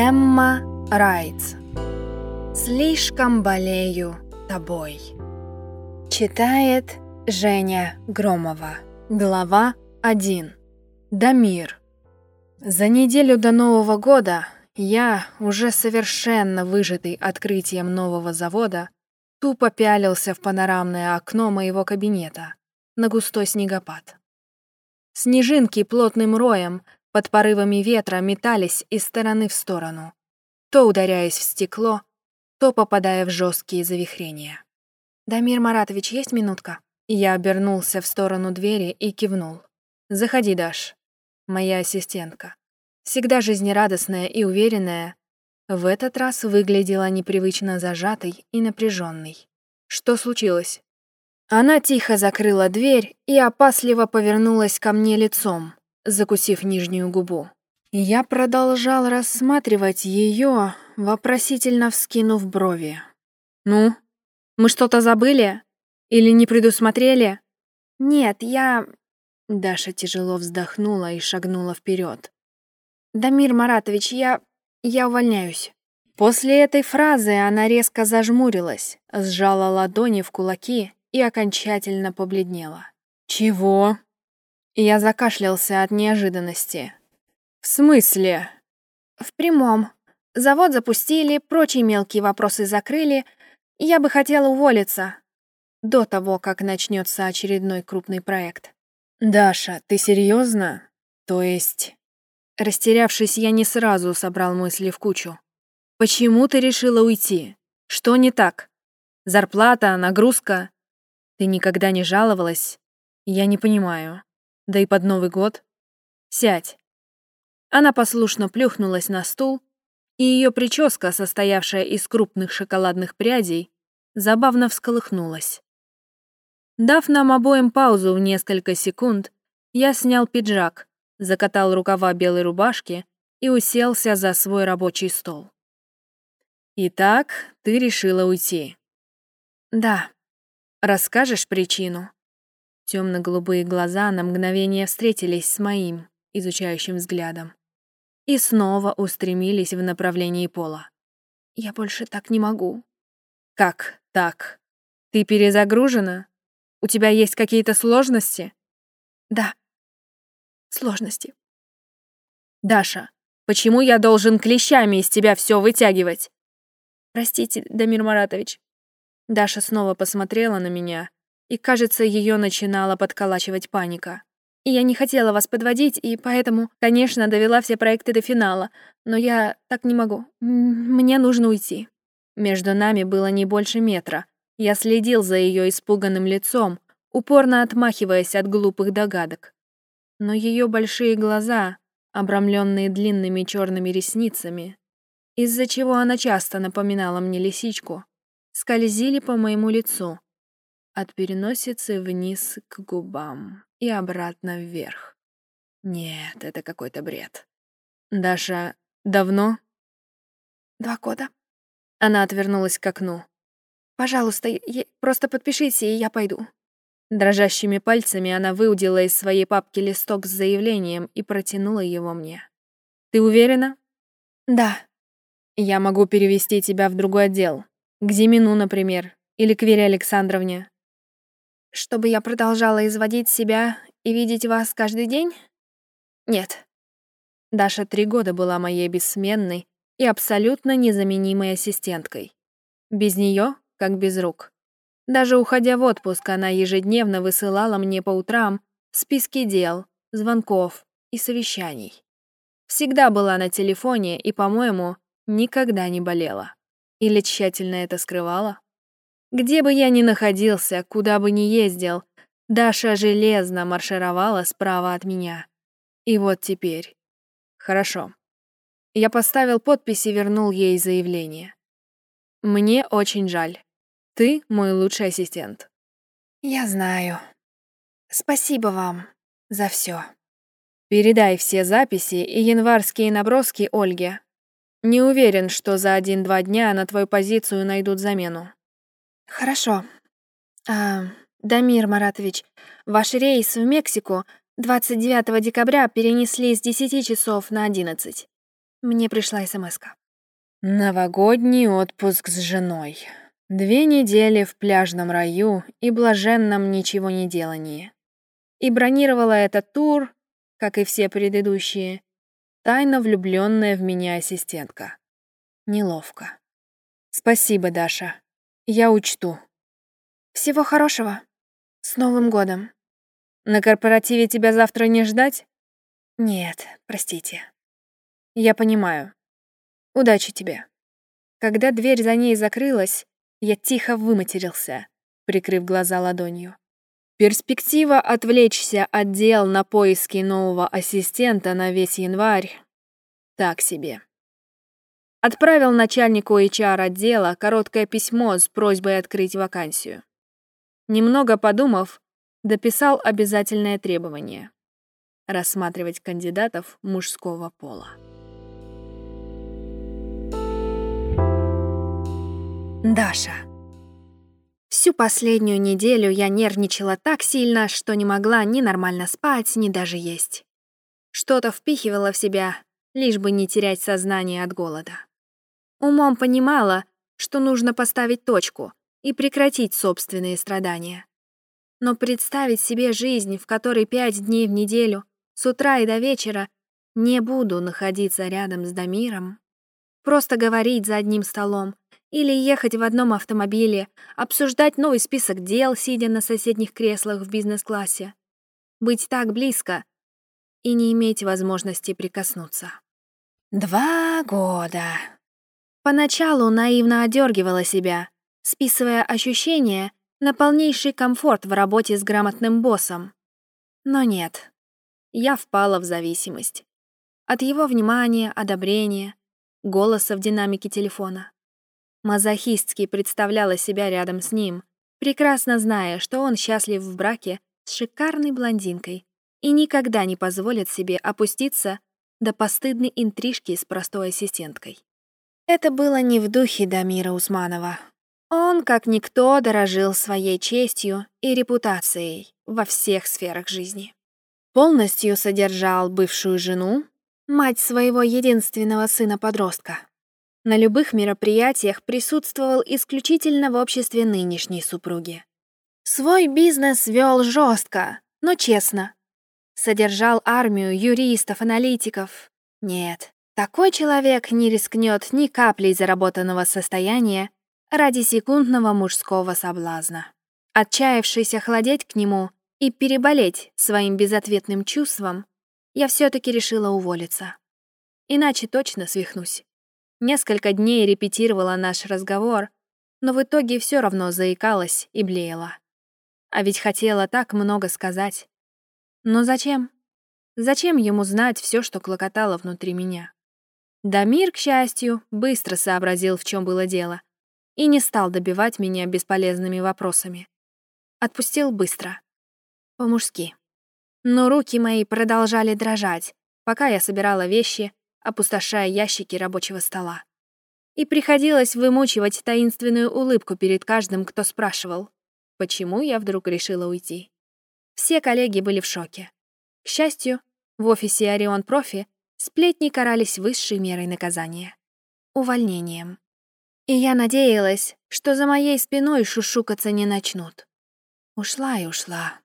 Эмма Райтс. Слишком болею тобой. Читает Женя Громова. Глава 1. Дамир. За неделю до Нового года я, уже совершенно выжатый открытием нового завода, тупо пялился в панорамное окно моего кабинета на густой снегопад. Снежинки плотным роем под порывами ветра метались из стороны в сторону, то ударяясь в стекло, то попадая в жесткие завихрения. «Дамир Маратович, есть минутка?» Я обернулся в сторону двери и кивнул. «Заходи, Даш, моя ассистентка. Всегда жизнерадостная и уверенная, в этот раз выглядела непривычно зажатой и напряженной. Что случилось?» Она тихо закрыла дверь и опасливо повернулась ко мне лицом закусив нижнюю губу. Я продолжал рассматривать ее, вопросительно вскинув брови. «Ну, мы что-то забыли? Или не предусмотрели?» «Нет, я...» Даша тяжело вздохнула и шагнула вперед. «Дамир Маратович, я... я увольняюсь». После этой фразы она резко зажмурилась, сжала ладони в кулаки и окончательно побледнела. «Чего?» Я закашлялся от неожиданности. «В смысле?» «В прямом. Завод запустили, прочие мелкие вопросы закрыли. Я бы хотела уволиться. До того, как начнется очередной крупный проект». «Даша, ты серьезно? То есть...» Растерявшись, я не сразу собрал мысли в кучу. «Почему ты решила уйти? Что не так? Зарплата, нагрузка? Ты никогда не жаловалась? Я не понимаю» да и под Новый год. Сядь. Она послушно плюхнулась на стул, и ее прическа, состоявшая из крупных шоколадных прядей, забавно всколыхнулась. Дав нам обоим паузу в несколько секунд, я снял пиджак, закатал рукава белой рубашки и уселся за свой рабочий стол. «Итак, ты решила уйти?» «Да. Расскажешь причину?» Темно-голубые глаза на мгновение встретились с моим изучающим взглядом и снова устремились в направлении пола. «Я больше так не могу». «Как так? Ты перезагружена? У тебя есть какие-то сложности?» «Да, сложности». «Даша, почему я должен клещами из тебя все вытягивать?» «Простите, Дамир Маратович». Даша снова посмотрела на меня, и, кажется, ее начинала подколачивать паника. И я не хотела вас подводить, и поэтому, конечно, довела все проекты до финала, но я так не могу. Мне нужно уйти. Между нами было не больше метра. Я следил за ее испуганным лицом, упорно отмахиваясь от глупых догадок. Но ее большие глаза, обрамленные длинными черными ресницами, из-за чего она часто напоминала мне лисичку, скользили по моему лицу, от переносицы вниз к губам и обратно вверх. Нет, это какой-то бред. Даша, давно? Два года. Она отвернулась к окну. Пожалуйста, просто подпишите, и я пойду. Дрожащими пальцами она выудила из своей папки листок с заявлением и протянула его мне. «Ты уверена?» «Да». «Я могу перевести тебя в другой отдел. К Зимину, например, или к Вере Александровне. Чтобы я продолжала изводить себя и видеть вас каждый день? Нет. Даша три года была моей бессменной и абсолютно незаменимой ассистенткой. Без нее, как без рук. Даже уходя в отпуск, она ежедневно высылала мне по утрам списки дел, звонков и совещаний. Всегда была на телефоне и, по-моему, никогда не болела. Или тщательно это скрывала? Где бы я ни находился, куда бы ни ездил, Даша железно маршировала справа от меня. И вот теперь. Хорошо. Я поставил подпись и вернул ей заявление. Мне очень жаль. Ты мой лучший ассистент. Я знаю. Спасибо вам за все. Передай все записи и январские наброски Ольге. Не уверен, что за один-два дня на твою позицию найдут замену. Хорошо. А, Дамир Маратович, ваш рейс в Мексику 29 декабря перенесли с 10 часов на 11. Мне пришла смс -ка. Новогодний отпуск с женой. Две недели в пляжном раю и блаженном ничего не делании. И бронировала этот тур, как и все предыдущие, тайно влюбленная в меня ассистентка. Неловко. Спасибо, Даша. Я учту. Всего хорошего. С Новым годом. На корпоративе тебя завтра не ждать? Нет, простите. Я понимаю. Удачи тебе. Когда дверь за ней закрылась, я тихо выматерился, прикрыв глаза ладонью. Перспектива отвлечься от дел на поиски нового ассистента на весь январь так себе. Отправил начальнику HR-отдела короткое письмо с просьбой открыть вакансию. Немного подумав, дописал обязательное требование — рассматривать кандидатов мужского пола. Даша. Всю последнюю неделю я нервничала так сильно, что не могла ни нормально спать, ни даже есть. Что-то впихивала в себя, лишь бы не терять сознание от голода. Умом понимала, что нужно поставить точку и прекратить собственные страдания. Но представить себе жизнь, в которой пять дней в неделю, с утра и до вечера, не буду находиться рядом с Дамиром, просто говорить за одним столом, или ехать в одном автомобиле, обсуждать новый список дел, сидя на соседних креслах в бизнес-классе. Быть так близко и не иметь возможности прикоснуться. Два года. Поначалу наивно одергивала себя, списывая ощущения на полнейший комфорт в работе с грамотным боссом. Но нет, я впала в зависимость. От его внимания, одобрения, голоса в динамике телефона. Мазохистски представляла себя рядом с ним, прекрасно зная, что он счастлив в браке с шикарной блондинкой и никогда не позволит себе опуститься до постыдной интрижки с простой ассистенткой. Это было не в духе Дамира Усманова. Он, как никто, дорожил своей честью и репутацией во всех сферах жизни. Полностью содержал бывшую жену, мать своего единственного сына-подростка, на любых мероприятиях присутствовал исключительно в обществе нынешней супруги. Свой бизнес вел жестко, но честно. Содержал армию юристов, аналитиков. Нет, такой человек не рискнет ни каплей заработанного состояния ради секундного мужского соблазна. Отчаявшись охладеть к нему и переболеть своим безответным чувством, я все таки решила уволиться. Иначе точно свихнусь. Несколько дней репетировала наш разговор, но в итоге все равно заикалась и блеяла. А ведь хотела так много сказать. Но зачем? Зачем ему знать все, что клокотало внутри меня? Дамир, к счастью, быстро сообразил, в чем было дело, и не стал добивать меня бесполезными вопросами. Отпустил быстро. По-мужски. Но руки мои продолжали дрожать, пока я собирала вещи опустошая ящики рабочего стола. И приходилось вымучивать таинственную улыбку перед каждым, кто спрашивал, почему я вдруг решила уйти. Все коллеги были в шоке. К счастью, в офисе Орион Профи сплетни карались высшей мерой наказания — увольнением. И я надеялась, что за моей спиной шушукаться не начнут. Ушла и ушла.